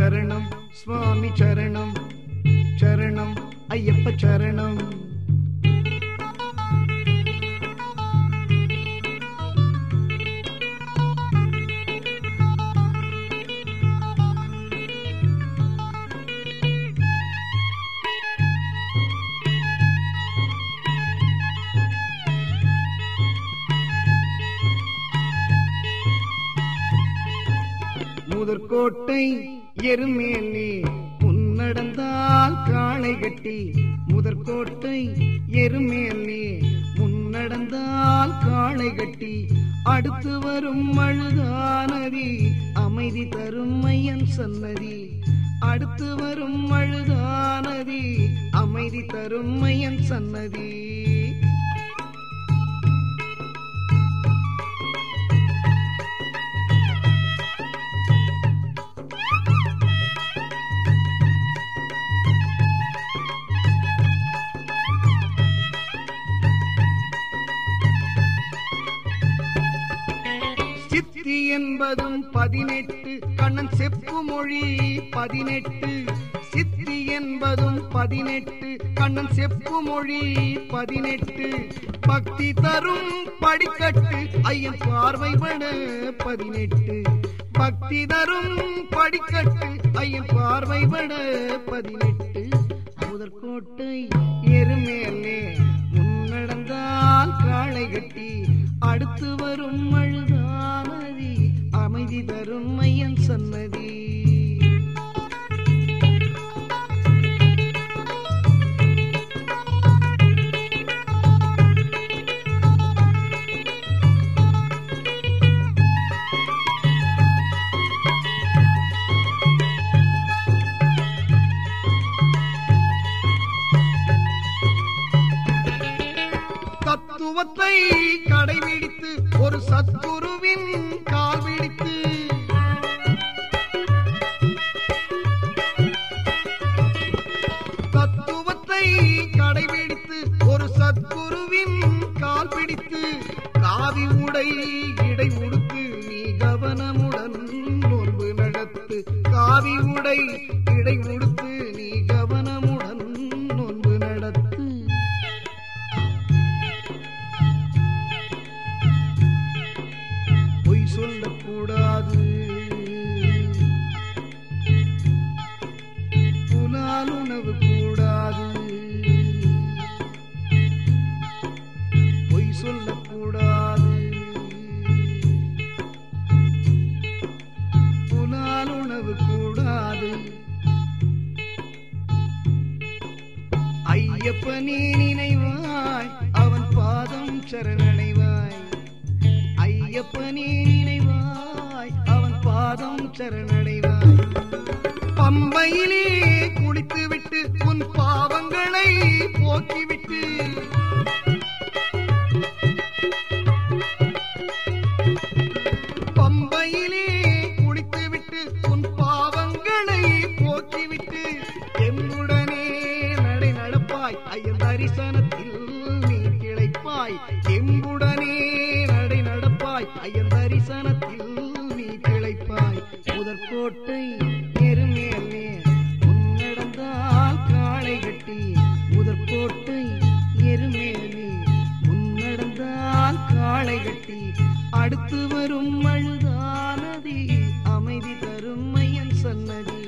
சரணம் சுவாமி சரணம் சரணம் ஐயப்ப சரணம். முதற்கோட்டை எருமேல் நீ முன்னடந்தால் காளை கட்டி முதற்கோட்டை எருமேல் நீ முன்னடந்தால் காளை கட்டி அடுத்து வரும் அழுதானதி அமைதி தரும் மையன் சன்னதி. அடுத்து வரும் அழுதானதி அமைதி தரும் மையன் சன்னதி. சித்தி என்பதும் பதினெட்டு கண்ணன் செப்பு மொழி பதினெட்டு சித்தி என்பதும் பதினெட்டு கண்ணன் செப்பு மொழி பதினெட்டு. பக்தி தரும் படிக்கட்டு ஐயன் பார்வைபட பதினெட்டு. பக்தி தரும் படிக்கட்டு ஐயன் பார்வைபட பதினெட்டு. முதற்கோட்டை எருமேல சன்னதி தத்துவத்தை கடைபிடித்து ஒரு சத்குரு கால் காவி உடை இடை உடுத்து நீ கவனமுடன் நோன்பு நடத்து. காவி உடை ஐயப்பனே நினைவாய் அவன் பாதம் சரணடைவாய். ஐயப்ப நீ நினைவாய் அவன் பாதம் சரணடைவாய். பம்பையிலே நடப்பாய் ஐயன் தரிசனத்தில் நீ கிளைப்பாய். எம்புடனே நடை நடப்பாய். ஐயன் தரிசனத்தில் நீ கிளைப்பாய். முதற்கோட்டை எருமேலே முன்னடந்தால் காளை கட்டி. முதற்கோட்டை எருமேலே முன்னடந்தால் காளை கட்டி. அடுத்து வரும் அழுதானதி அமைதி தரும் மையன் சன்னதி.